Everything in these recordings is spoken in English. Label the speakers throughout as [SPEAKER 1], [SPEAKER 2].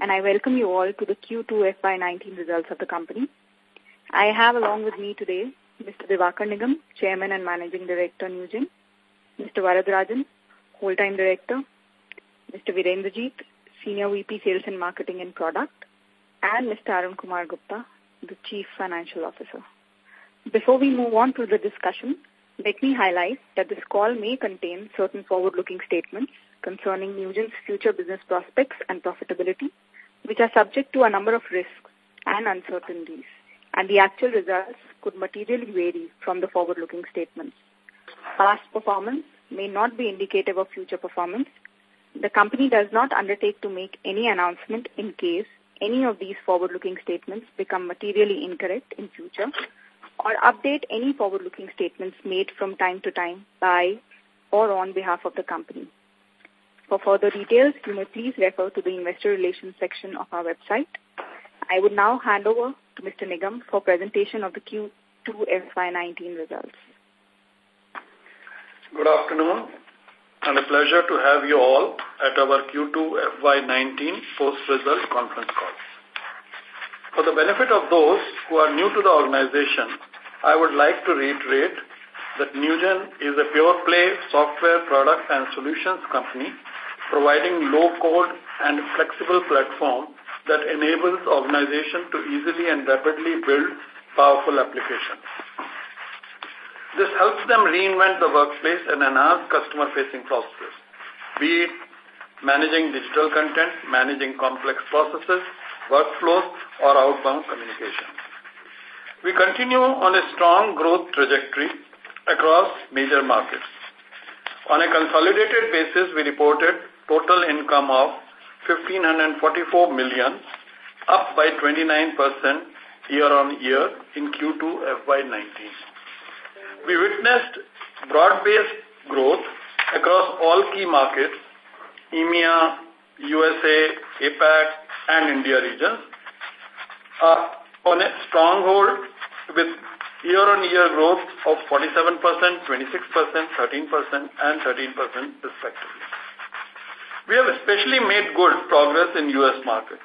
[SPEAKER 1] and I welcome you all to the Q2 FY19 results of the company. I have along with me today Mr. Diwakar Nigam, Chairman and Managing Director, Newgen, Mr. Varadarajan, Whole-Time Director, Mr. Virender Jeet, Senior VP Sales and Marketing and Product, and Mr. Arun Kumar Gupta, the Chief Financial Officer. Before we move on to the discussion, let me highlight that this call may contain certain forward-looking statements concerning Newgen's future business prospects and profitability, which are subject to a number of risks and uncertainties, and the actual results could materially vary from the forward-looking statements. Past performance may not be indicative of future performance. The company does not undertake to make any announcement in case any of these forward-looking statements become materially incorrect in future or update any forward-looking statements made from time to time by or on behalf of the company. For further details, you may please refer to the investor relations section of our website. I would now hand over to Mr. Nigam for presentation of the Q2 FY19 results.
[SPEAKER 2] Good afternoon and a pleasure to have you all at our Q2 FY19 post-result conference call. For the benefit of those who are new to the organization, I would like to reiterate that Newgen is a pure-play software product and solutions company providing low-code and flexible platform that enables organizations to easily and rapidly build powerful applications. This helps them reinvent the workplace and enhance customer-facing processes, be it managing digital content, managing complex processes, workflows, or outbound communication. We continue on a strong growth trajectory across major markets. On a consolidated basis, we reported total income of 1,544 million, up by 29% year-on-year in Q2 FY19. We witnessed broad-based growth across all key markets, EMEA, USA, APAC, and India regions, uh, on a stronghold with year-on-year growth of 47%, 26%, 13%, and 13% respectively. We have especially made good progress in U.S. market.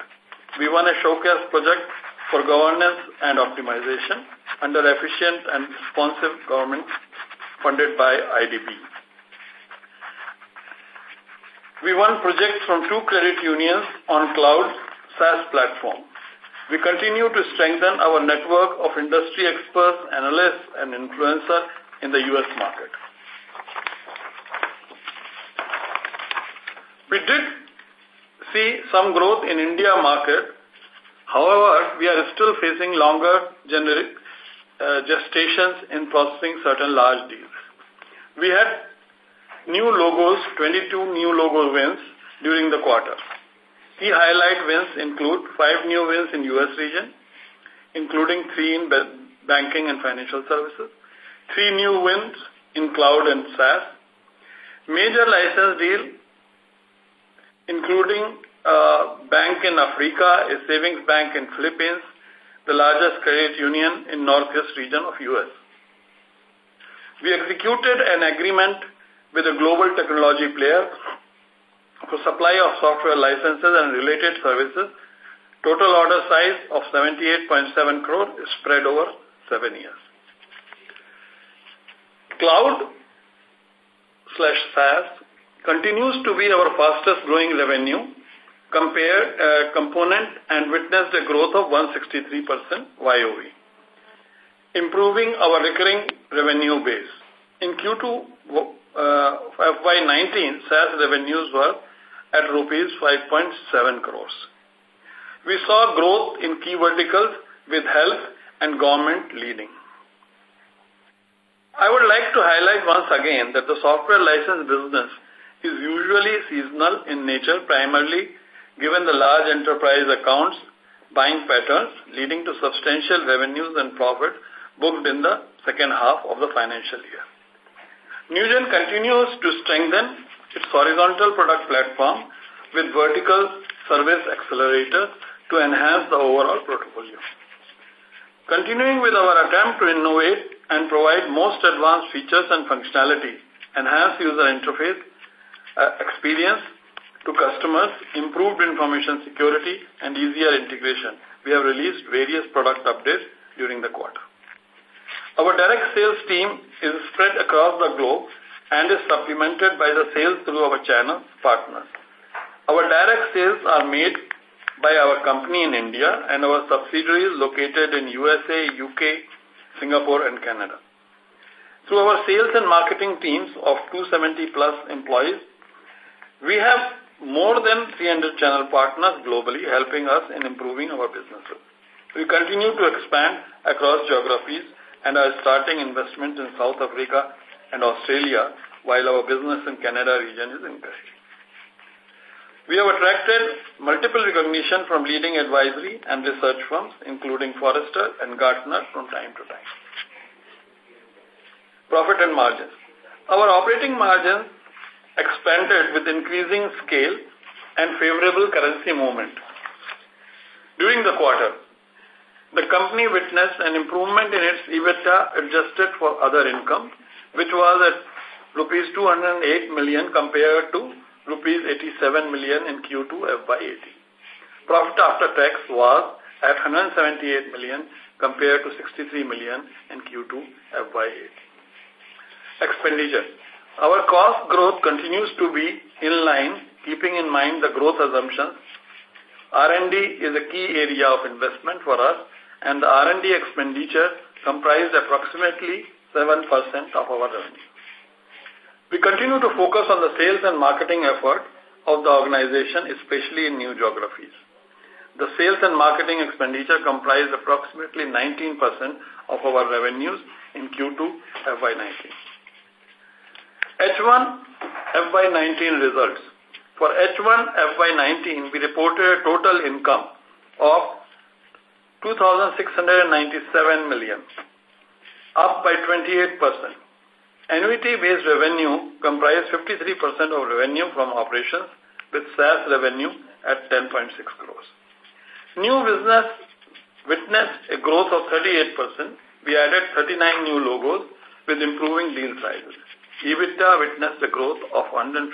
[SPEAKER 2] We won a showcase project for governance and optimization under efficient and responsive government funded by IDB. We won projects from two credit unions on cloud SaaS platform. We continue to strengthen our network of industry experts, analysts, and influencers in the U.S. market. We did see some growth in India market. However, we are still facing longer generic uh, gestations in processing certain large deals. We had new logos, 22 new logo wins during the quarter. Key highlight wins include five new wins in U.S. region, including three in banking and financial services, three new wins in cloud and SaaS, major license deal including uh, bank in Africa, a savings bank in Philippines, the largest credit union in northeast region of U.S. We executed an agreement with a global technology player for supply of software licenses and related services. Total order size of 78.7 crore is spread over seven years. Cloud slash SaaS continues to be our fastest growing revenue compared uh, component and witnessed a growth of 163% YOV, improving our recurring revenue base. In Q2 uh, FY19, SaaS revenues were at rupees 5.7 crores. We saw growth in key verticals with health and government leading. I would like to highlight once again that the software license business is usually seasonal in nature, primarily given the large enterprise accounts buying patterns leading to substantial revenues and profit booked in the second half of the financial year. Newgen continues to strengthen its horizontal product platform with vertical service accelerators to enhance the overall portfolio. Continuing with our attempt to innovate and provide most advanced features and functionality, enhance user interface, Uh, experience, to customers, improved information security, and easier integration, we have released various product updates during the quarter. Our direct sales team is spread across the globe and is supplemented by the sales through our channel partners. Our direct sales are made by our company in India and our subsidiaries located in USA, UK, Singapore, and Canada. Through our sales and marketing teams of 270 plus employees, we have more than 300 channel partners globally helping us in improving our businesses. We continue to expand across geographies and are starting investment in South Africa and Australia while our business in Canada region is increasing. We have attracted multiple recognition from leading advisory and research firms, including Forrester and Gartner from time to time. Profit and margins. Our operating margins expanded with increasing scale and favorable currency movement. During the quarter, the company witnessed an improvement in its EBITDA adjusted for other income, which was at rupees 208 million compared to rupees 87 million in Q2 FY18. Profit after tax was at 178 million compared to 63 million in Q2 FY18. Expenditure. Our cost growth continues to be in line, keeping in mind the growth assumptions. R&D is a key area of investment for us, and the R&D expenditure comprised approximately 7% of our revenue. We continue to focus on the sales and marketing effort of the organization, especially in new geographies. The sales and marketing expenditure comprised approximately 19% of our revenues in Q2 FY19. H1 FY19 results. For H1 FY19, we reported a total income of 2,697 million, up by 28%. Annuity-based revenue comprised 53% of revenue from operations, with SaaS revenue at 10.6 crores. New business witnessed a growth of 38%. We added 39 new logos with improving deal sizes. EBITDA witnessed a growth of 156%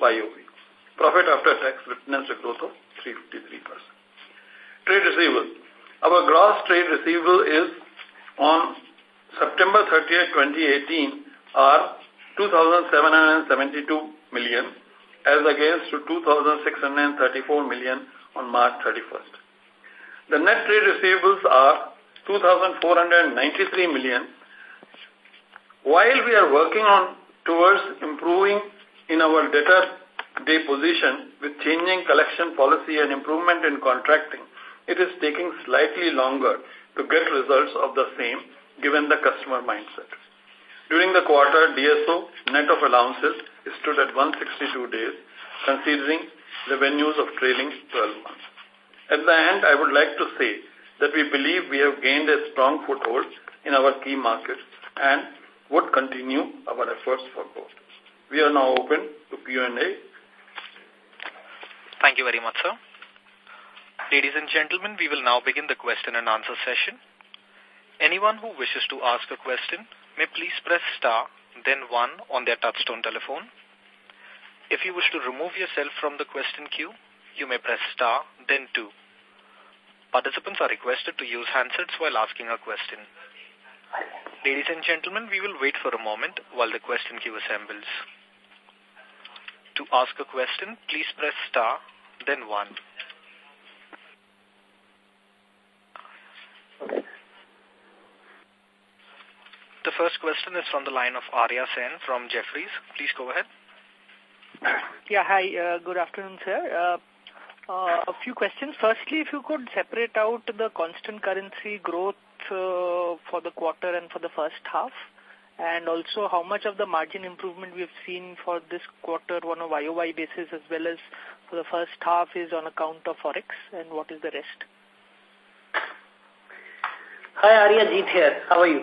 [SPEAKER 2] YOV. Profit after tax witnessed a growth of 353%. Trade receivable. Our gross trade receivable is on September 30, 2018, are 2,772 million as against to 2,634 million on March 31st. The net trade receivables are 2,493 million while we are working on towards improving in our debtor day position with changing collection policy and improvement in contracting, it is taking slightly longer to get results of the same given the customer mindset. During the quarter, DSO, net of allowances, stood at 162 days, considering revenues of trailing 12 months. At the end, I would like to say that we believe we have gained a strong foothold in our key markets and would continue our efforts for growth. We are now open to Q&A.
[SPEAKER 3] Thank you very much, sir. Ladies and gentlemen, we will now begin the question and answer session. Anyone who wishes to ask a question may please press star, then one on their touchtone telephone. If you wish to remove yourself from the question queue, you may press star, then two. Participants are requested to use handsets while asking a question. Ladies and gentlemen, we will wait for a moment while the question queue assembles. To ask a question, please press star, then one. The first question is from the line of Arya Sen from Jefferies. Please go ahead.
[SPEAKER 4] Yeah, hi. Uh, good afternoon, sir. Uh, uh, a few questions. Firstly, if you could separate out the constant currency growth Uh, for the quarter and for the first half? And also, how much of the margin improvement we've seen for this quarter on a YOY basis as well as for the first half is on account of Forex, and what is the rest?
[SPEAKER 5] Hi, Arya, Jeet here. How are you?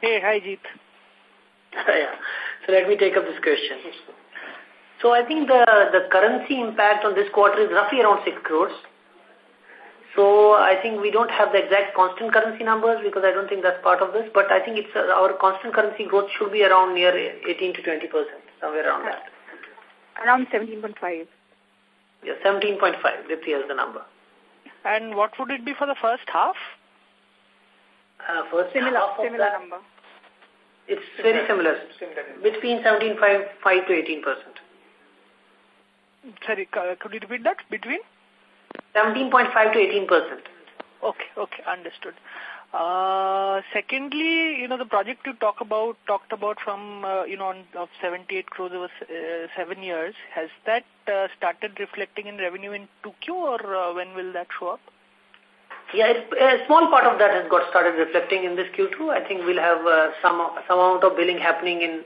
[SPEAKER 4] Hey, hi, Jeet.
[SPEAKER 5] yeah. So let me take up this question. So I think the, the currency impact on this quarter is roughly around 6 crores. So I think we don't have the exact constant currency numbers because I don't think that's part of this, but I think it's uh, our constant currency growth should be around near 18 to 20 percent, somewhere around that.
[SPEAKER 1] Around 17.5.
[SPEAKER 5] Yeah, 17.5. Dipti has the number.
[SPEAKER 4] And what would it be for the first half?
[SPEAKER 5] Uh, first
[SPEAKER 1] similar,
[SPEAKER 5] half
[SPEAKER 1] similar
[SPEAKER 5] that,
[SPEAKER 1] number.
[SPEAKER 5] It's very similar. similar. Between 17.5 to 18 percent.
[SPEAKER 4] Sorry, could you repeat that? Between?
[SPEAKER 5] 17.5 to 18 percent.
[SPEAKER 4] Okay, okay, understood. Uh, secondly, you know, the project you talk about, talked about from, uh, you know, on, of 78 crores over uh, seven years, has that uh, started reflecting in revenue in 2Q or uh, when will that show up?
[SPEAKER 5] Yeah, a small part of that has got started reflecting in this Q2. I think we'll have uh, some some amount of billing happening in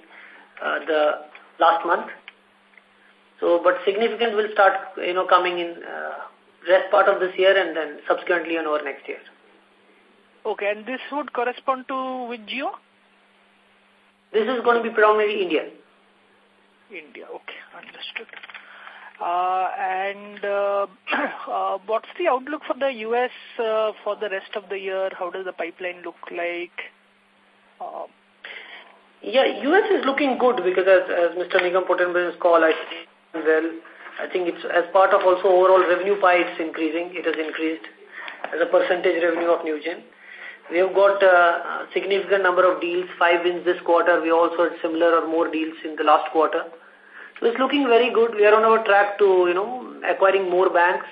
[SPEAKER 5] uh, the last month. So, but significant will start, you know, coming in uh, rest part of this year and then subsequently on over next year.
[SPEAKER 4] Okay, and this would correspond to which geo?
[SPEAKER 5] This is going to be predominantly India.
[SPEAKER 4] India, okay, understood. Uh, and uh, uh, what's the outlook for the U.S. Uh, for the rest of the year? How does the pipeline look like? Uh,
[SPEAKER 5] yeah, U.S. is looking good because as, as Mr. Nigam put in his call, I think, well, I think it's as part of also overall revenue pie, it's increasing. It has increased as a percentage revenue of Newgen. We have got a significant number of deals, five wins this quarter. We also had similar or more deals in the last quarter. So it's looking very good. We are on our track to, you know, acquiring more banks,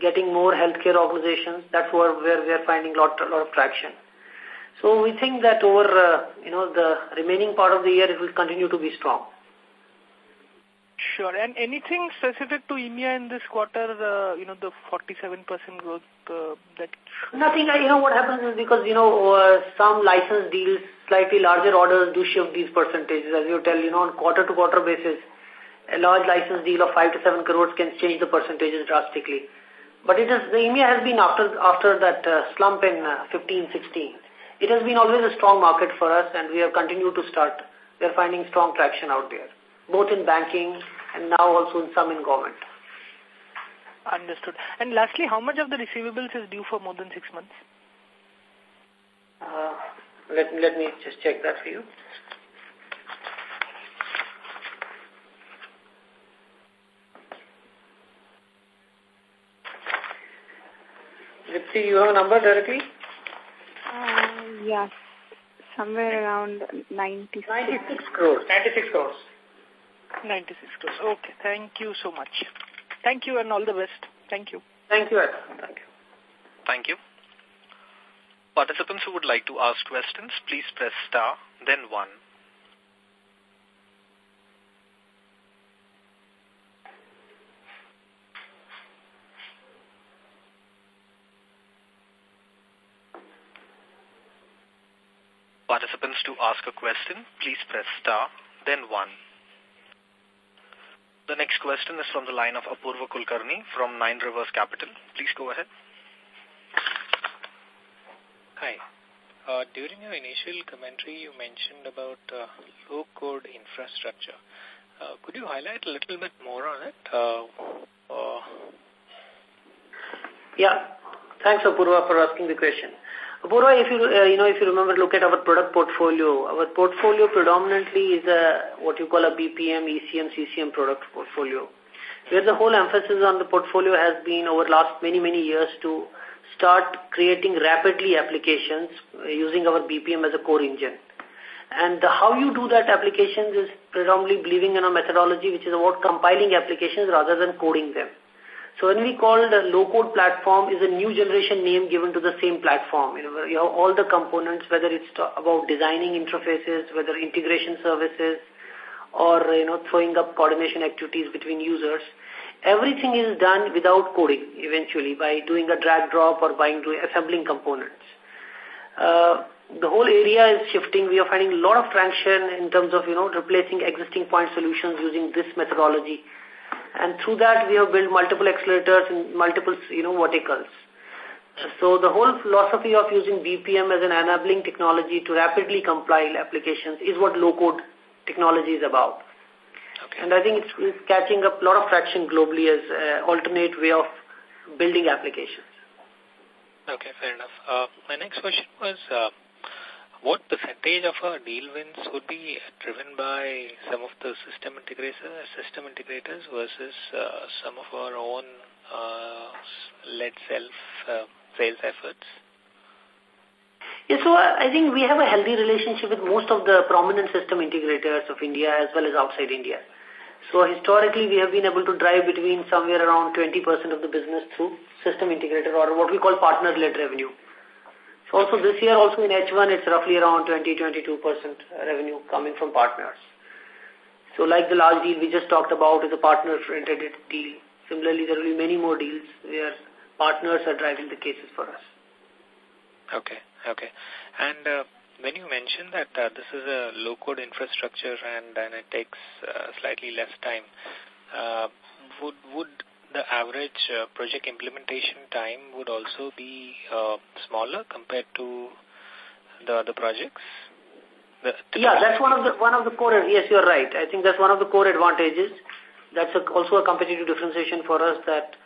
[SPEAKER 5] getting more healthcare organizations. That's where, where we are finding a lot, lot of traction. So we think that over, uh, you know, the remaining part of the year, it will continue to be strong.
[SPEAKER 4] Sure. And anything specific to EMEA in this quarter, uh, you know, the 47% growth uh, that...
[SPEAKER 5] Nothing. You know, what happens is because, you know, uh, some license deals, slightly larger orders do shift these percentages. As you tell, you know, on quarter-to-quarter -quarter basis, a large license deal of 5 to 7 crores can change the percentages drastically. But it is, the EMEA has been after, after that uh, slump in uh, 15, 16. It has been always a strong market for us and we have continued to start. We are finding strong traction out there both in banking and now also in some in government.
[SPEAKER 4] Understood. And lastly, how much of the receivables is due for more than six months?
[SPEAKER 5] Uh, let, let me just check that for you. Let's you have a number directly?
[SPEAKER 1] Uh, yes, somewhere around 96.
[SPEAKER 5] 96 crores. 96 crores.
[SPEAKER 4] 96 crores. Okay, thank you so much. Thank you and all the best. Thank you.
[SPEAKER 5] Thank you, Thank you.
[SPEAKER 3] Thank you. Participants who would like to ask questions, please press star, then one. Participants to ask a question, please press star, then one. The next question is from the line of Apurva Kulkarni from Nine Rivers Capital. Please go ahead.
[SPEAKER 6] Hi. Uh, during your initial commentary, you mentioned about uh, low-code infrastructure. Uh, could you highlight a little bit more on it? Uh, uh,
[SPEAKER 5] yeah. Thanks, Apurva, for asking the question. Apurva, if you, uh, you know, if you remember, look at our product portfolio. Our portfolio predominantly is a, what you call a BPM, ECM, CCM product portfolio, where the whole emphasis on the portfolio has been over the last many, many years to start creating rapidly applications using our BPM as a core engine. And the, how you do that applications is predominantly believing in a methodology which is about compiling applications rather than coding them. So when we call the low-code platform is a new generation name given to the same platform. You know, you have all the components, whether it's about designing interfaces, whether integration services, or, you know, throwing up coordination activities between users. Everything is done without coding, eventually, by doing a drag drop or by assembling components. Uh, the whole area is shifting. We are finding a lot of traction in terms of, you know, replacing existing point solutions using this methodology and through that, we have built multiple accelerators in multiple, you know, verticals. So the whole philosophy of using BPM as an enabling technology to rapidly compile applications is what low-code technology is about. Okay. And I think it's, it's catching up a lot of traction globally as an alternate way of building applications.
[SPEAKER 6] Okay, fair enough. Uh, my next question was, uh, what percentage of our deal wins would be driven by some of the system integrators, system integrators versus uh, some of our own uh, led self uh, sales efforts?
[SPEAKER 5] Yeah, so I think we have a healthy relationship with most of the prominent system integrators of India as well as outside India. So historically, we have been able to drive between somewhere around 20% of the business through system integrator or what we call partner-led revenue. So also this year, also in H1, it's roughly around 20-22% revenue coming from partners. So like the large deal we just talked about is a partner-friended deal. Similarly, there will be many more deals where partners are driving the cases for us.
[SPEAKER 6] Okay, okay. And uh, when you mentioned that uh, this is a low-code infrastructure and, and it takes uh, slightly less time, uh, would would the average uh, project implementation time would also be uh, smaller compared to the other projects?
[SPEAKER 5] The yeah, that's one of the one of the core. Yes, you're right. I think that's one of the core advantages. That's a, also a competitive differentiation for us that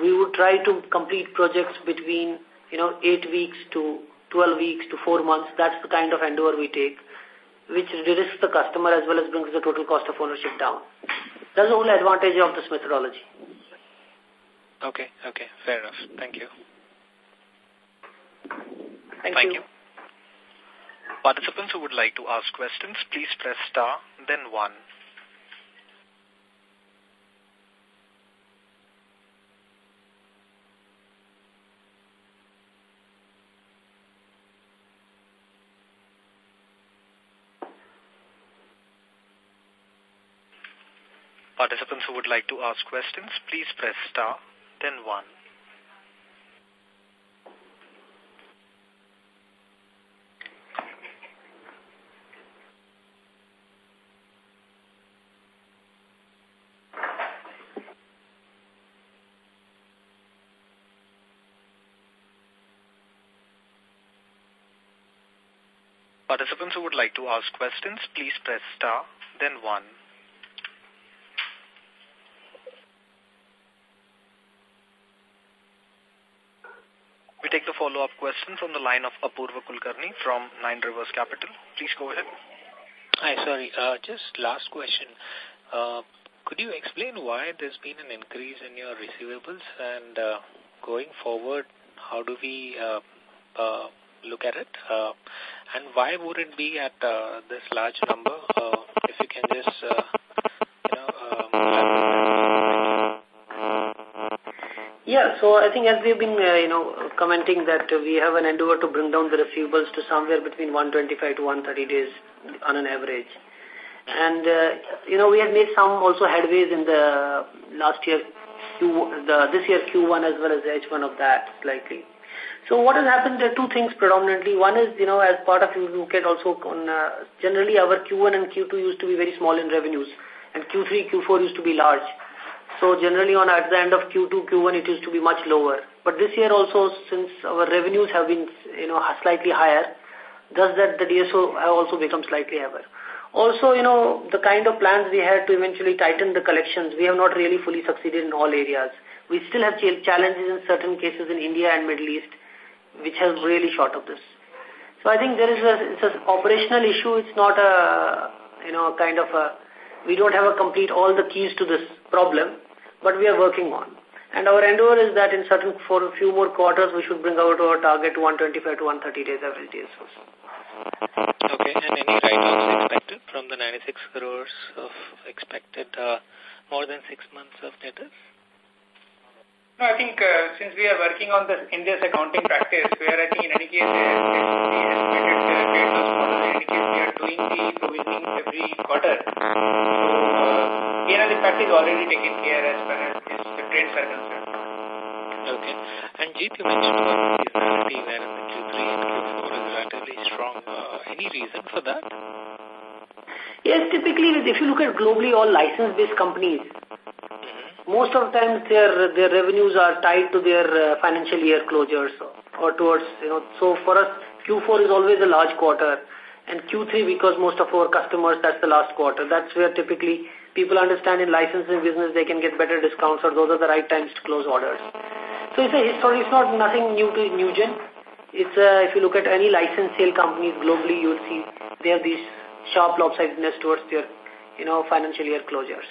[SPEAKER 5] we would try to complete projects between you know eight weeks to 12 weeks to 4 months. That's the kind of endeavor we take, which de-risks the customer as well as brings the total cost of ownership down. That's the only advantage of this methodology.
[SPEAKER 6] Okay, okay, fair enough. Thank you.
[SPEAKER 5] Thank,
[SPEAKER 3] Thank
[SPEAKER 5] you.
[SPEAKER 3] you. Participants who would like to ask questions, please press star, then one. Participants who would like to ask questions, please press star, then 1. Participants who would like to ask questions, please press star, then 1. Follow-up question from the line of Apurva Kulkarni from Nine Rivers Capital. Please go ahead.
[SPEAKER 6] Hi, sorry. Uh, just last question. Uh, could you explain why there's been an increase in your receivables and uh, going forward, how do we uh, uh, look at it? Uh, and why would it be at uh, this large number? Uh, if you can just, uh, you know, um,
[SPEAKER 5] Yeah, so I think as we've been, uh, you know, commenting that we have an endeavor to bring down the receivables to somewhere between 125 to 130 days on an average. And, uh, you know, we have made some also headways in the last year, Q, the, this year Q1 as well as H1 of that slightly. So what has happened, there are two things predominantly. One is, you know, as part of you look at also, on, uh, generally our Q1 and Q2 used to be very small in revenues and Q3, Q4 used to be large. So generally on at the end of Q2, Q1 it used to be much lower. But this year also since our revenues have been, you know, slightly higher, does that the DSO have also become slightly higher. Also, you know, the kind of plans we had to eventually tighten the collections, we have not really fully succeeded in all areas. We still have challenges in certain cases in India and Middle East, which has really short of this. So I think there is a, it's an operational issue. It's not a, you know, kind of a, we don't have a complete all the keys to this problem, but we are working on. And our endeavor is that in certain, for a few more quarters, we should bring out our target 125 to 130 days average days.
[SPEAKER 6] Okay, and any write-offs expected from the 96 crores of expected uh, more than six months of debtors?
[SPEAKER 7] No, I think uh, since we are working on the India's accounting practice, where I think in any case uh, we estimated uh, paid those quarters, in any case we are doing the provisioning every quarter. So, uh, impact is already taken care as far as this, the trades are concerned.
[SPEAKER 6] Okay. And Jeet, you mentioned about seasonality where the Q3 and Q4 is relatively strong. Uh, any reason for that?
[SPEAKER 5] Yes, typically if you look at globally all license-based companies, most of the times their their revenues are tied to their uh, financial year closures or towards, you know, so for us, Q4 is always a large quarter and Q3 because most of our customers, that's the last quarter. That's where typically people understand in licensing business they can get better discounts or those are the right times to close orders. So it's a history, it's not nothing new to Newgen. it's uh, if you look at any license sale companies globally, you'll see they have these sharp lopsidedness towards their, you know, financial year closures.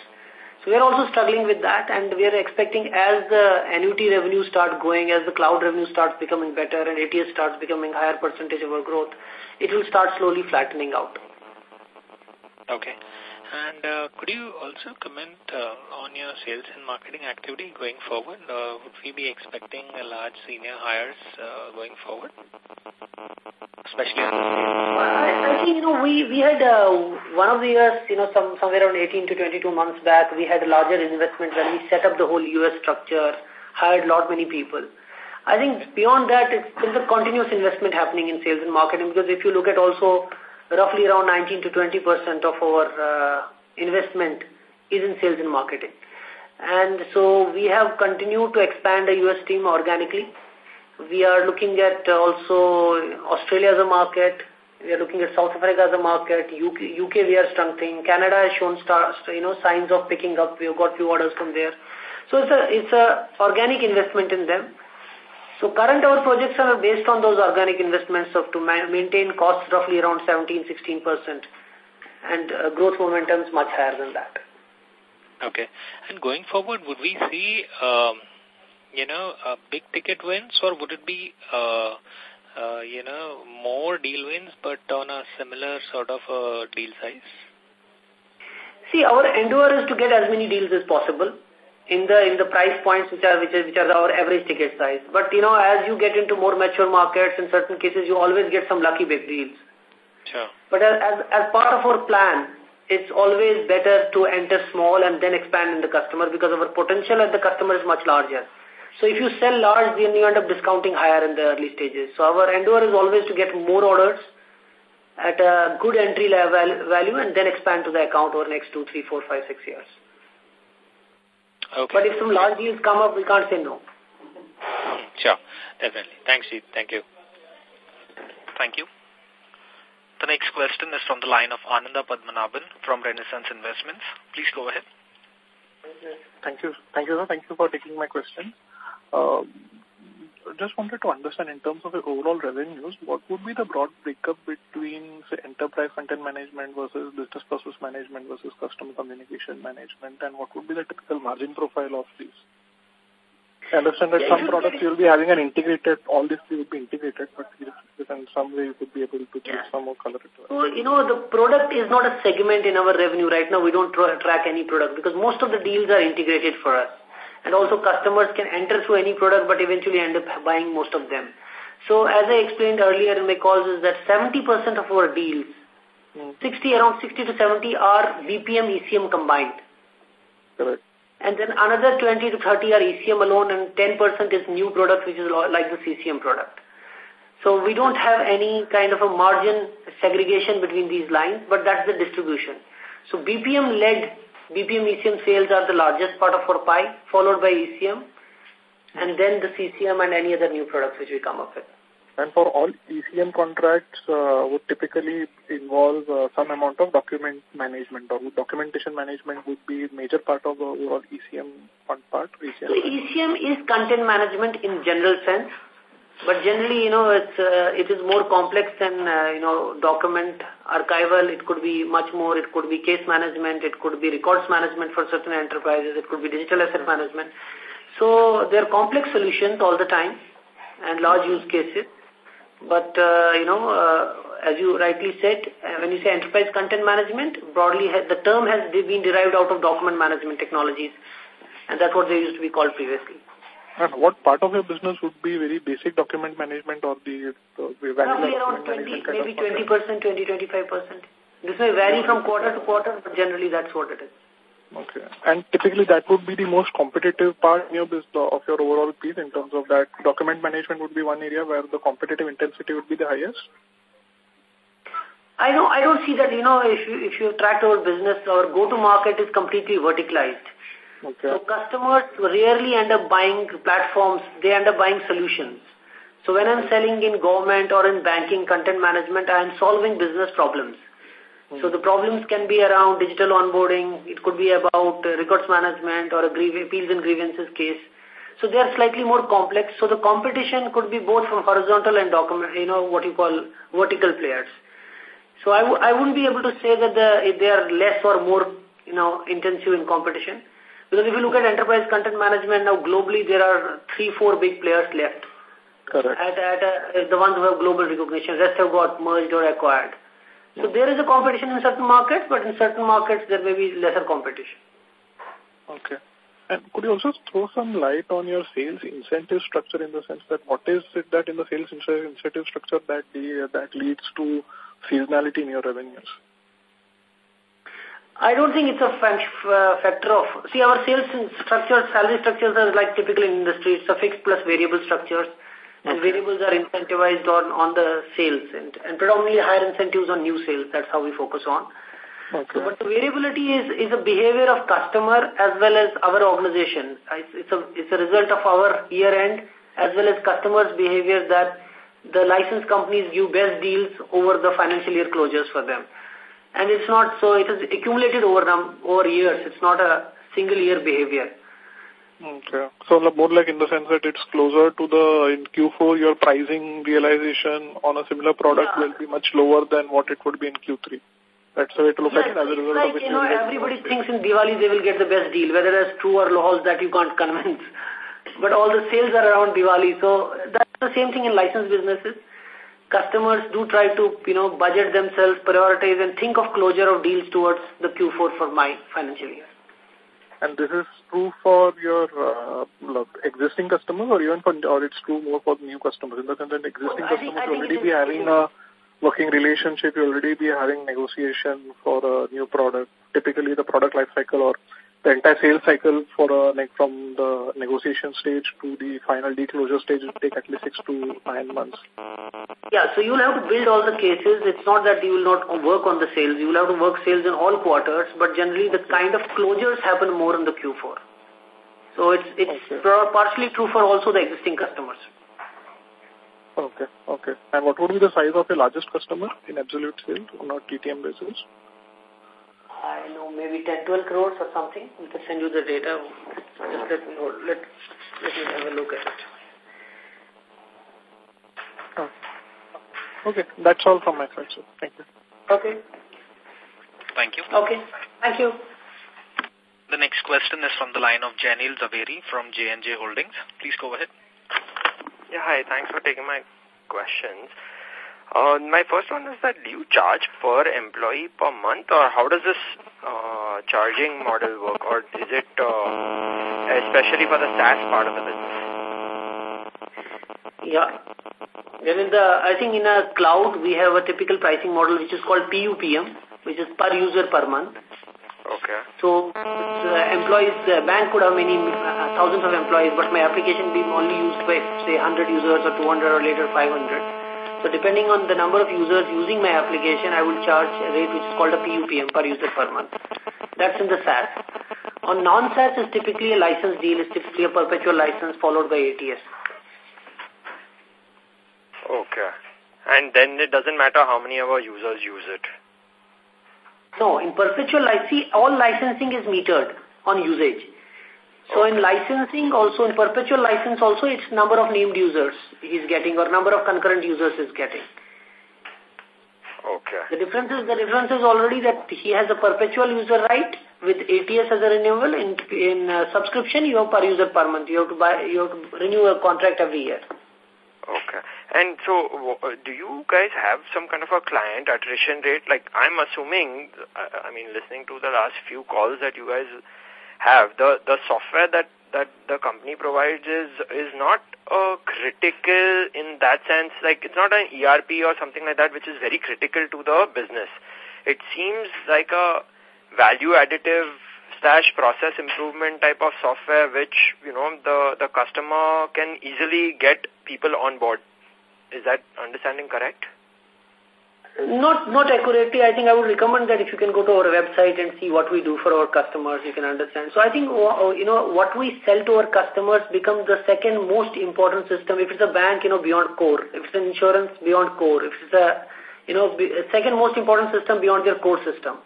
[SPEAKER 5] So we're also struggling with that and we are expecting as the annuity revenue start going, as the cloud revenue starts becoming better and ATS starts becoming higher percentage of our growth, it will start slowly flattening out.
[SPEAKER 6] Okay. And uh, could you also comment uh, on your sales and marketing activity going forward? Uh, would we be expecting a large senior hires uh, going forward? Especially on?
[SPEAKER 5] I, I think, you know, we, we had uh, one of the years, you know, some, somewhere around 18 to 22 months back, we had a larger investment when we set up the whole US structure, hired a lot many people. I think beyond that, it's, there's a continuous investment happening in sales and marketing because if you look at also roughly around 19 to 20 percent of our uh, investment is in sales and marketing. And so we have continued to expand the U.S. team organically. We are looking at also Australia as a market. We are looking at South Africa as a market. UK, UK we are strengthening. Canada has shown stars, you know, signs of picking up. We have got few orders from there. So it's a, it's a organic investment in them. So current our projects are based on those organic investments of to maintain costs roughly around 17-16% and uh, growth momentum is much higher than that.
[SPEAKER 6] Okay. And going forward, would we see, um, you know, uh, big ticket wins or would it be, uh, uh, you know, more deal wins but on a similar sort of uh, deal size?
[SPEAKER 5] See, our endeavor is to get as many deals as possible in the in the price points which are which are, which are our average ticket size. But you know, as you get into more mature markets, in certain cases, you always get some lucky big deals.
[SPEAKER 6] Sure.
[SPEAKER 5] But as as, as part of our plan, it's always better to enter small and then expand in the customer because our potential at the customer is much larger. So if you sell large, then you end up discounting higher in the early stages. So our endeavor is always to get more orders at a good entry level value and then expand to the account over the next two, three, four, five, six years.
[SPEAKER 6] Okay.
[SPEAKER 5] But if some large deals come up, we can't say no.
[SPEAKER 6] Sure, definitely. Thanks, Jeet. Thank you.
[SPEAKER 3] Thank you. The next question is from the line of Ananda Padmanabhan from Renaissance Investments. Please go ahead.
[SPEAKER 8] Thank you. Thank you, sir. Thank you for taking my question. Uh, just wanted to understand in terms of the overall revenues, what would be the broad breakup between, say, enterprise content management versus business process management versus customer communication management, and what would be the typical margin profile of these? I understand that some products you'll be having an integrated, all this will be integrated, but in some way you could be able to give some more color to it.
[SPEAKER 5] So, you know, the product is not a segment in our revenue right now. We don't track any product because most of the deals are integrated for us. And also customers can enter through any product but eventually end up buying most of them. So as I explained earlier in my calls is that 70% of our deals, mm. 60, around 60 to 70 are BPM, ECM combined.
[SPEAKER 8] Correct.
[SPEAKER 5] And then another 20 to 30 are ECM alone and 10% is new product which is like the CCM product. So we don't have any kind of a margin segregation between these lines, but that's the distribution. So BPM led BPM ECM sales are the largest part of our pie, followed by ECM, and then the CCM and any other new products which we come up with.
[SPEAKER 8] And for all ECM contracts uh, would typically involve uh, some amount of document management or documentation management would be a major part of the overall ECM part? ECM,
[SPEAKER 5] so ECM is content management in general sense. But generally, you know, it's uh, it is more complex than, uh, you know, document archival. It could be much more. It could be case management. It could be records management for certain enterprises. It could be digital asset management. So they're complex solutions all the time and large use cases. But, uh, you know, uh, as you rightly said, uh, when you say enterprise content management, broadly the term has been derived out of document management technologies. And that's what they used to be called previously.
[SPEAKER 8] And what part of your business would be very basic document management or the, uh,
[SPEAKER 5] the Roughly around 20, maybe 20%, 20, 25%. This may vary from quarter to quarter, but generally that's what it is.
[SPEAKER 8] Okay. And typically that would be the most competitive part in your business, of your overall piece in terms of that document management would be one area where the competitive intensity would be the highest?
[SPEAKER 5] I don't, I don't see that, you know, if you, if you track our business, our go-to-market is completely verticalized.
[SPEAKER 8] Okay.
[SPEAKER 5] So customers rarely end up buying platforms, they end up buying solutions. So when I'm selling in government or in banking content management, I'm solving business problems. Hmm. So the problems can be around digital onboarding, it could be about records management or a appeals and grievances case. So they are slightly more complex. So the competition could be both from horizontal and document, you know, what you call vertical players. So I w I wouldn't be able to say that the, they are less or more, you know, intensive in competition. Because if you look at enterprise content management now globally, there are three, four big players left.
[SPEAKER 8] Correct.
[SPEAKER 5] At, at, uh, the ones who have global recognition. Rest have got merged or acquired. So there is a competition in certain markets, but in certain markets there may be lesser competition.
[SPEAKER 8] Okay. And could you also throw some light on your sales incentive structure in the sense that what is it that in the sales incentive structure that the, that leads to seasonality in your revenues?
[SPEAKER 5] I don't think it's a uh, factor of, see our sales structures, salary structures are like typical in industry, it's a fixed plus variable structures and variables are incentivized on, on the sales and, and predominantly higher incentives on new sales, that's how we focus on. Okay. So, but the variability is, is a behavior of customer as well as our organization. It's a, it's a result of our year end as well as customers' behavior that the license companies give best deals over the financial year closures for them. And it's not, so it is accumulated over, them, over years. It's not a single year behavior.
[SPEAKER 8] Okay. So more like in the sense that it's closer to the, in Q4, your pricing realization on a similar product yeah. will be much lower than what it would be in Q3. That's the way to look
[SPEAKER 5] yes,
[SPEAKER 8] at it as a result
[SPEAKER 5] like,
[SPEAKER 8] of
[SPEAKER 5] you know, everybody thinks in Diwali they will get the best deal, whether it's true or false that you can't convince. But all the sales are around Diwali. So that's the same thing in license businesses. Customers do try to, you know, budget themselves, prioritize and think of closure of deals towards the Q4 for my financial year.
[SPEAKER 8] And this is true for your uh, existing customers or even for, or it's true more for new customers? In the sense that existing well, customers think, already be having a working relationship, you already be having negotiation for a new product, typically the product life cycle or the entire sales cycle for a, like from the negotiation stage to the final declosure stage will take at least six to nine months.
[SPEAKER 5] Yeah, so you will have to build all the cases. It's not that you will not work on the sales. You will have to work sales in all quarters, but generally the kind of closures happen more in the Q4. So it's it's okay. partially true for also the existing customers.
[SPEAKER 8] Okay, okay. And what would be the size of your largest customer in absolute sales on a TTM basis?
[SPEAKER 5] I know, maybe 10, 12 crores or something. We can send you the data. Just let me, let, let me have a look at it.
[SPEAKER 8] Oh. Okay, that's all from my side, sir. Thank you.
[SPEAKER 5] Okay.
[SPEAKER 3] Thank you.
[SPEAKER 5] Okay, thank you.
[SPEAKER 3] The next question is from the line of Janil Zaveri from J&J Holdings. Please go ahead.
[SPEAKER 9] Yeah, hi. Thanks for taking my questions. Uh, my first one is that do you charge per employee per month or how does this uh, charging model work or is it uh, especially for the SaaS part of the business?
[SPEAKER 5] Yeah. Then in the, I think in a cloud we have a typical pricing model which is called PUPM, which is per user per month.
[SPEAKER 9] Okay.
[SPEAKER 5] So, the employees, the bank could have many, uh, thousands of employees, but my application being only used by, say, 100 users or 200 or later 500. So, depending on the number of users using my application, I will charge a rate which is called a PUPM, per user per month. That's in the SaaS. On non-SaaS is typically a license deal, is typically a perpetual license followed by ATS.
[SPEAKER 9] Okay. And then it doesn't matter how many of our users use it.
[SPEAKER 5] No, in perpetual license, all licensing is metered on usage. So in licensing also, in perpetual license also, it's number of named users he's getting or number of concurrent users is getting.
[SPEAKER 9] Okay.
[SPEAKER 5] The difference is, the difference is already that he has a perpetual user right with ATS as a renewal. In, in uh, subscription, you have per user per month. You have to buy, you have to renew a contract every year.
[SPEAKER 9] Okay. And so, uh, do you guys have some kind of a client attrition rate? Like, I'm assuming, uh, I mean, listening to the last few calls that you guys have, the, the software that, that the company provides is, is not uh, critical in that sense. Like, it's not an ERP or something like that, which is very critical to the business. It seems like a value additive slash process improvement type of software which, you know, the, the customer can easily get people on board. Is that understanding correct?
[SPEAKER 5] Not not accurately. I think I would recommend that if you can go to our website and see what we do for our customers, you can understand. So I think, you know, what we sell to our customers becomes the second most important system. If it's a bank, you know, beyond core. If it's an insurance, beyond core. If it's a, you know, second most important system beyond their core system.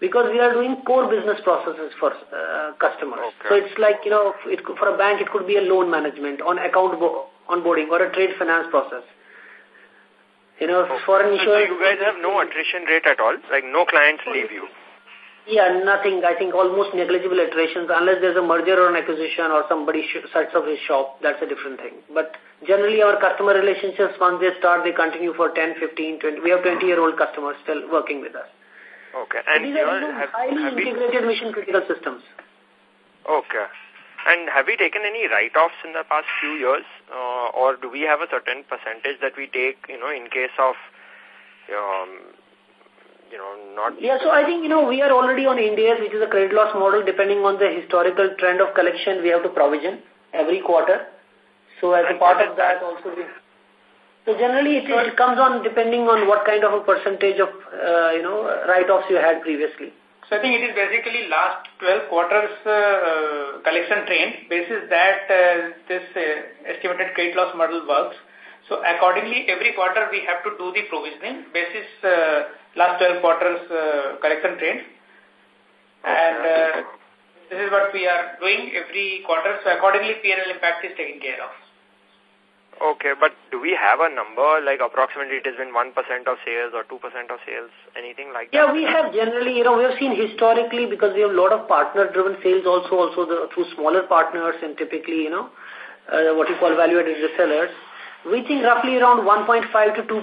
[SPEAKER 5] because we are doing core business processes for uh, customers. Okay. So it's like, you know, it, for a bank, it could be a loan management on account onboarding or a trade finance process. You know, okay. for an insurance...
[SPEAKER 9] So you guys have no attrition rate at all? Like no clients leave you?
[SPEAKER 5] Yeah, nothing. I think almost negligible iterations unless there's a merger or an acquisition or somebody sets up his shop. That's a different thing. But generally our customer relationships, once they start, they continue for 10, 15, 20. We have 20-year-old customers still working with us.
[SPEAKER 9] Okay. And
[SPEAKER 5] so these are have, highly have integrated mission-critical systems.
[SPEAKER 9] Okay. And have we taken any write-offs in the past few years? Uh, or do we have a certain percentage that we take, you know, in case of um, you know, not...
[SPEAKER 5] Yeah, so I think, you know, we are already on Ind AS, which is a credit loss model. Depending on the historical trend of collection, we have to provision every quarter. So as a part of that also we... So generally it, it comes on depending on what kind of a percentage of, uh, you know, write-offs you had previously.
[SPEAKER 7] So I think it is basically last 12 quarters uh, collection trend. Basis that uh, this uh, estimated credit loss model works. So accordingly, every quarter we have to do the provisioning basis uh, last 12 quarters uh, collection trend. And uh, this is what we are doing every quarter. So accordingly, PNL impact is taken care of.
[SPEAKER 9] Okay, but do we have a number, like approximately it has been 1% of sales or 2% of sales, anything like
[SPEAKER 5] that? Yeah, we have generally, you know, we have seen historically because we have a lot of partner-driven sales also, also the, through smaller partners and typically, you know, uh, what you call value-added resellers. We think roughly around 1.5 to 2%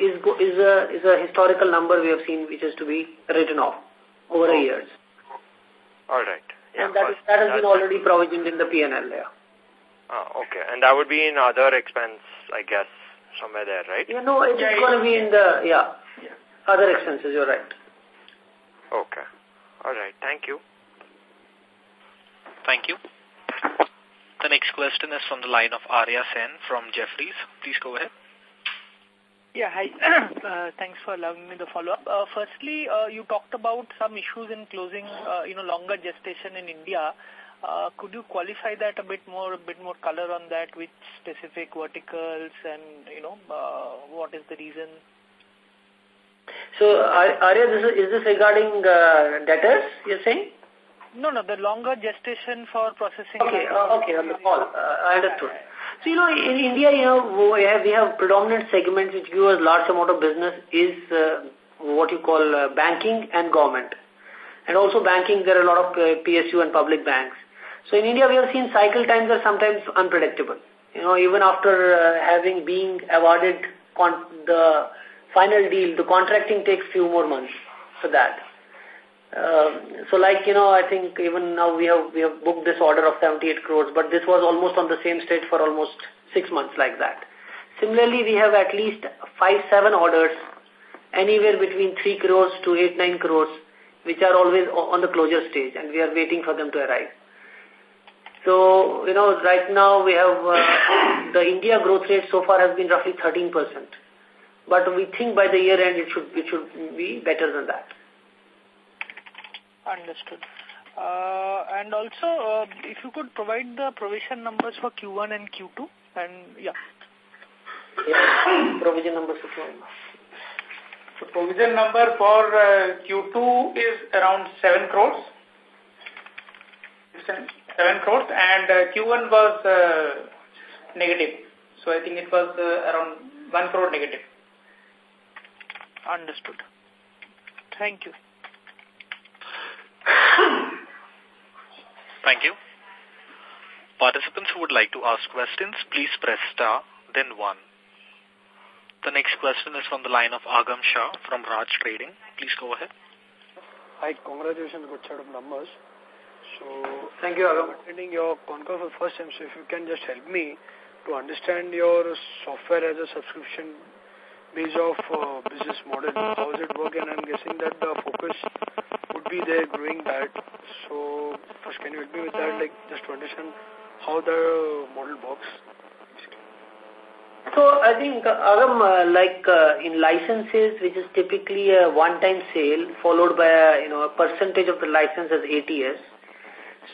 [SPEAKER 5] is, is, a, is a historical number we have seen which is to be written off over oh. years.
[SPEAKER 9] All right.
[SPEAKER 5] Yeah, and that, is, that has been already provisioned in the PNL there.
[SPEAKER 9] Oh, okay. And that would be in other expense, I guess, somewhere there, right?
[SPEAKER 5] You know, it's yeah, going to be in the, yeah, yeah, other expenses, you're right.
[SPEAKER 9] Okay. All right. Thank you.
[SPEAKER 3] Thank you. The next question is from the line of Arya Sen from Jefferies. Please go ahead.
[SPEAKER 4] Yeah, hi. uh, thanks for allowing me the follow-up. Uh, firstly, uh, you talked about some issues in closing, uh, you know, longer gestation in India. Uh, could you qualify that a bit more, a bit more color on that, which specific verticals and, you know, uh, what is the reason?
[SPEAKER 5] So, Arya, this is, is this regarding uh, debtors, you're saying?
[SPEAKER 4] No, no, the longer gestation for processing.
[SPEAKER 5] Okay, uh, okay, on the call. Uh, I understood. So, you know, in India, you know, we have, we have predominant segments which give us large amount of business is uh, what you call uh, banking and government. And also banking, there are a lot of uh, PSU and public banks. So in India, we have seen cycle times are sometimes unpredictable. You know, even after uh, having been awarded the final deal, the contracting takes few more months for that. Um, so like, you know, I think even now we have, we have booked this order of 78 crores, but this was almost on the same stage for almost six months like that. Similarly, we have at least five, seven orders, anywhere between 3 crores to 8, 9 crores, which are always on the closure stage and we are waiting for them to arrive. So, you know, right now we have, uh, the India growth rate so far has been roughly 13%. But we think by the year end it should, it should be better than that.
[SPEAKER 4] Understood. Uh, and also, uh, if you could provide the provision numbers for Q1 and Q2, and yeah.
[SPEAKER 5] Yeah, provision numbers for Q1.
[SPEAKER 7] So provision number for uh, Q2 is around 7 crores. 7 crores and uh, Q1 was uh, negative. So I think it was uh, around 1 crore negative.
[SPEAKER 4] Understood. Thank you.
[SPEAKER 3] Thank you. Participants who would like to ask questions, please press star, then one. The next question is from the line of Agam Shah from Raj Trading. Please go ahead.
[SPEAKER 10] Hi, congratulations, good set of numbers. So,
[SPEAKER 5] thank you, Agam.
[SPEAKER 10] Attending your con call for the first time, so if you can just help me to understand your software as a subscription base of uh, business model. How does it work? And I'm guessing that the focus would be there growing that. So first, can you help me with that, like just to understand how the model works?
[SPEAKER 5] So I think, Agam, uh, like uh, in licenses, which is typically a one-time sale followed by a, you know, a percentage of the license as ATS,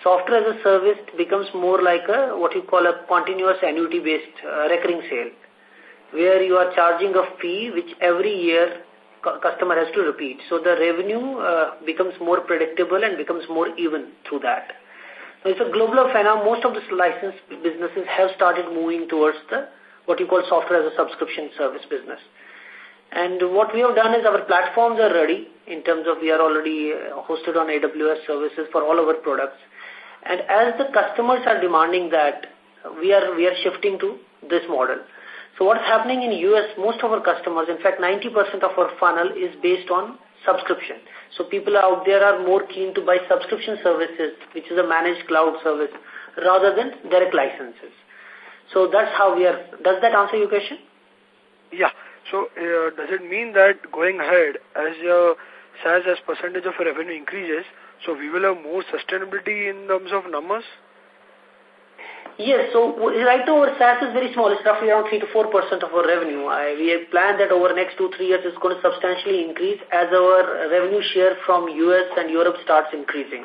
[SPEAKER 5] software as a service becomes more like a what you call a continuous annuity-based uh, recurring sale where you are charging a fee which every year customer has to repeat. So the revenue uh, becomes more predictable and becomes more even through that. So it's a global phenomenon. Most of the license businesses have started moving towards the what you call software as a subscription service business. And what we have done is our platforms are ready in terms of we are already uh, hosted on AWS services for all our products. And as the customers are demanding that, we are, we are shifting to this model. So what's happening in US, most of our customers, in fact 90% of our funnel is based on subscription. So people out there are more keen to buy subscription services, which is a managed cloud service, rather than direct licenses. So that's how we are. Does that answer your question?
[SPEAKER 10] Yeah. So uh, does it mean that going ahead, as your SaaS as percentage of revenue increases, so we will have more sustainability in terms of numbers?
[SPEAKER 5] Yes, so right now our SaaS is very small. It's roughly around 3 to 4% of our revenue. I, we have planned that over the next two, three years it's going to substantially increase as our revenue share from US and Europe starts increasing.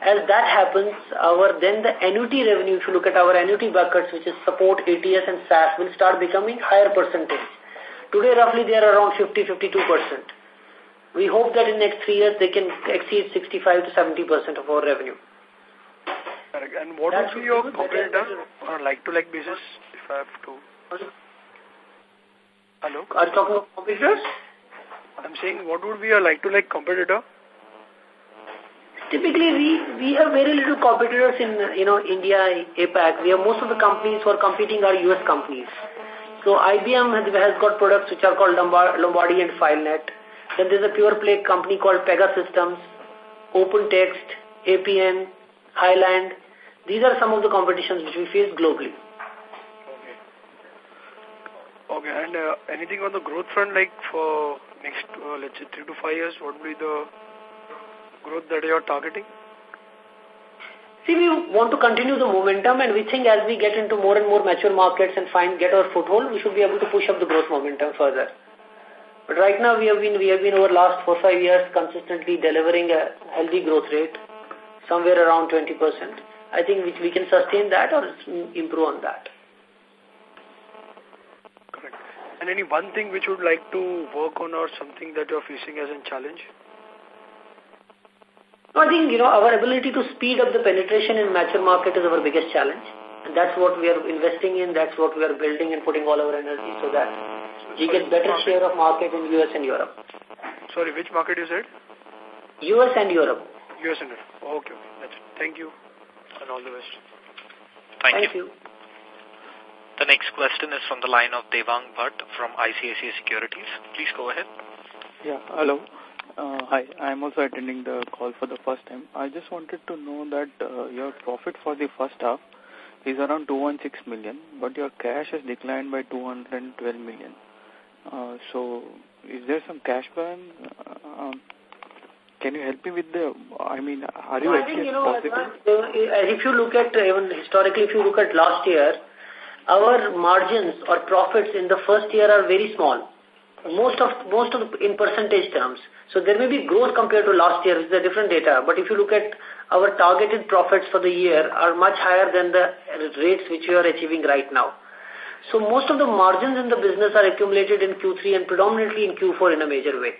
[SPEAKER 5] As that happens, our then the annuity revenue, if you look at our annuity buckets, which is support, ATS and SaaS, will start becoming higher percentage. Today, roughly, they are around 50-52%. We hope that in next three years, they can exceed 65 to 70% of our revenue.
[SPEAKER 10] Correct. And what That's would be your competitor on a like-to-like -like basis, if I have to... Hello?
[SPEAKER 5] Are you talking about competitors?
[SPEAKER 10] I'm saying, what would be a like-to-like -like competitor?
[SPEAKER 5] Typically, we, we have very little competitors in, you know, India, APAC. We have most of the companies who are competing are U.S. companies. So IBM has, has got products which are called Lombardi and FileNet. Then there's a pure play company called Pegasystems, OpenText, Appian, Hyland. These are some of the competitions which we face globally.
[SPEAKER 10] Okay. Okay, and uh, anything on the growth front, like for next, uh, let's say, three to five years, what will be the growth that you are targeting?
[SPEAKER 5] See, we want to continue the momentum and we think as we get into more and more mature markets and find get our foothold, we should be able to push up the growth momentum further. But right now we have been we have been over the last four five years consistently delivering a healthy growth rate, somewhere around 20%. I think we, we can sustain that or improve on that.
[SPEAKER 10] Correct. And any one thing which you would like to work on or something that you're facing as a challenge?
[SPEAKER 5] I think, you know, our ability to speed up the penetration in mature market is our biggest challenge. And that's what we are investing in, that's what we are building and putting all our energy so that we get better share of market in US and Europe.
[SPEAKER 10] Sorry, which market you said?
[SPEAKER 5] US and Europe.
[SPEAKER 10] US and Europe. Okay, That's it. Thank you and all the best.
[SPEAKER 3] Thank,
[SPEAKER 5] Thank
[SPEAKER 3] you. you. The next question is from the line of Devang Bhatt from ICICI Securities. Please go ahead.
[SPEAKER 11] Yeah, hello. Uh, hi, I am also attending the call for the first time. I just wanted to know that uh, your profit for the first half is around 216 million, but your cash has declined by 212 million. Uh, so, is there some cash burn? Uh, um, can you help me with the, I mean, are you
[SPEAKER 5] no,
[SPEAKER 11] actually
[SPEAKER 5] you know, If you look at, even historically, if you look at last year, our margins or profits in the first year are very small most of most of the, in percentage terms. So there may be growth compared to last year, which is a different data. But if you look at our targeted profits for the year are much higher than the rates which we are achieving right now. So most of the margins in the business are accumulated in Q3 and predominantly in Q4 in a major way.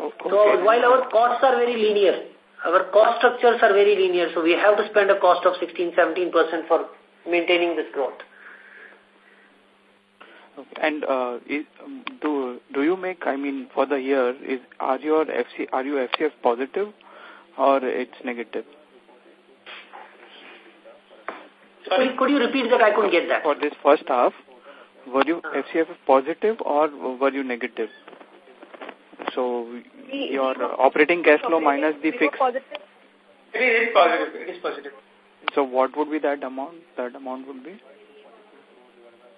[SPEAKER 11] Okay.
[SPEAKER 5] So while our costs are very linear, our cost structures are very linear, so we have to spend a cost of 16-17% for maintaining this growth.
[SPEAKER 11] Okay. And uh, is, um, do do you make? I mean, for the year, is are your FC are you FCF positive or it's negative?
[SPEAKER 5] Sorry, could you repeat that? I couldn't get that.
[SPEAKER 11] For this first half, were you FCF positive or were you negative? So your operating cash flow minus the fixed.
[SPEAKER 7] It is positive. It is positive.
[SPEAKER 11] So what would be that amount? That amount would be?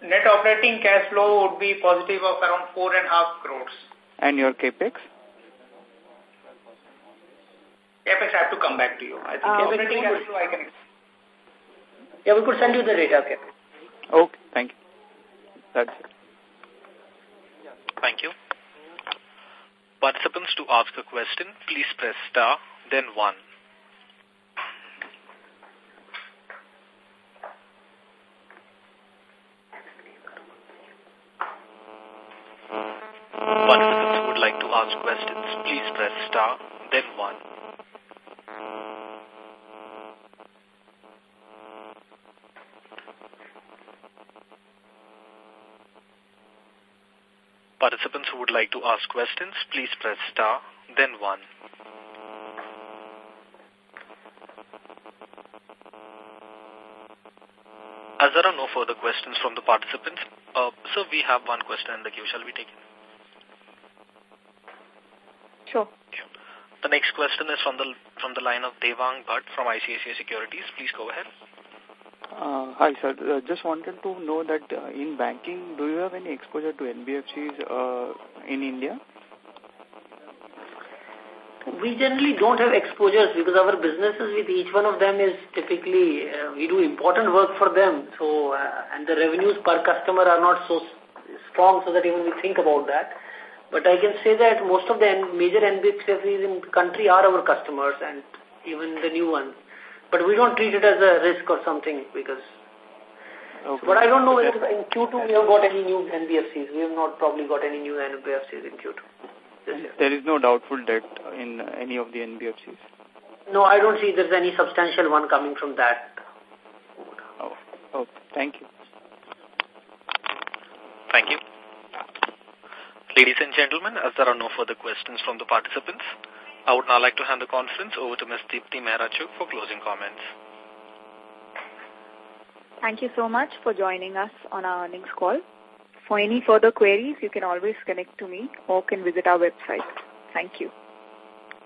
[SPEAKER 7] Net operating cash flow would be positive of around four and a half crores.
[SPEAKER 11] And your capex?
[SPEAKER 7] Capex, I have to come back to you. I think uh, operating cash flow I can.
[SPEAKER 5] Yeah, we could send you the data. Okay.
[SPEAKER 11] Okay. Thank you. That's it.
[SPEAKER 3] Thank you. Participants to ask a question, please press star, then one. Participants ask questions, please press star, then one. Participants who would like to ask questions, please press star, then one. As there are no further questions from the participants, uh, so we have one question in the queue. Shall we take it?
[SPEAKER 1] Sure.
[SPEAKER 3] The next question is from the from the line of Devang Bhatt from ICICI Securities. Please go ahead.
[SPEAKER 11] Uh, hi, sir. Uh, just wanted to know that uh, in banking, do you have any exposure to NBFCs uh, in India?
[SPEAKER 5] We generally don't have exposures because our businesses with each one of them is typically, uh, we do important work for them. So, uh, and the revenues per customer are not so strong so that even we think about that. But I can say that most of the major NBFCs in the country are our customers and even the new ones. But we don't treat it as a risk or something because... Okay. But I don't know whether in Q2 we have got any new NBFCs. We have not probably got any new NBFCs in Q2.
[SPEAKER 11] There is no doubtful debt in any of the NBFCs?
[SPEAKER 5] No, I don't see there's any substantial one coming from that.
[SPEAKER 11] Oh, oh thank you.
[SPEAKER 3] Thank you. Ladies and gentlemen, as there are no further questions from the participants, I would now like to hand the conference over to Ms. Deepti Mehrachuk for closing comments.
[SPEAKER 1] Thank you so much for joining us on our earnings call. For any further queries, you can always connect to me or can visit our website. Thank you.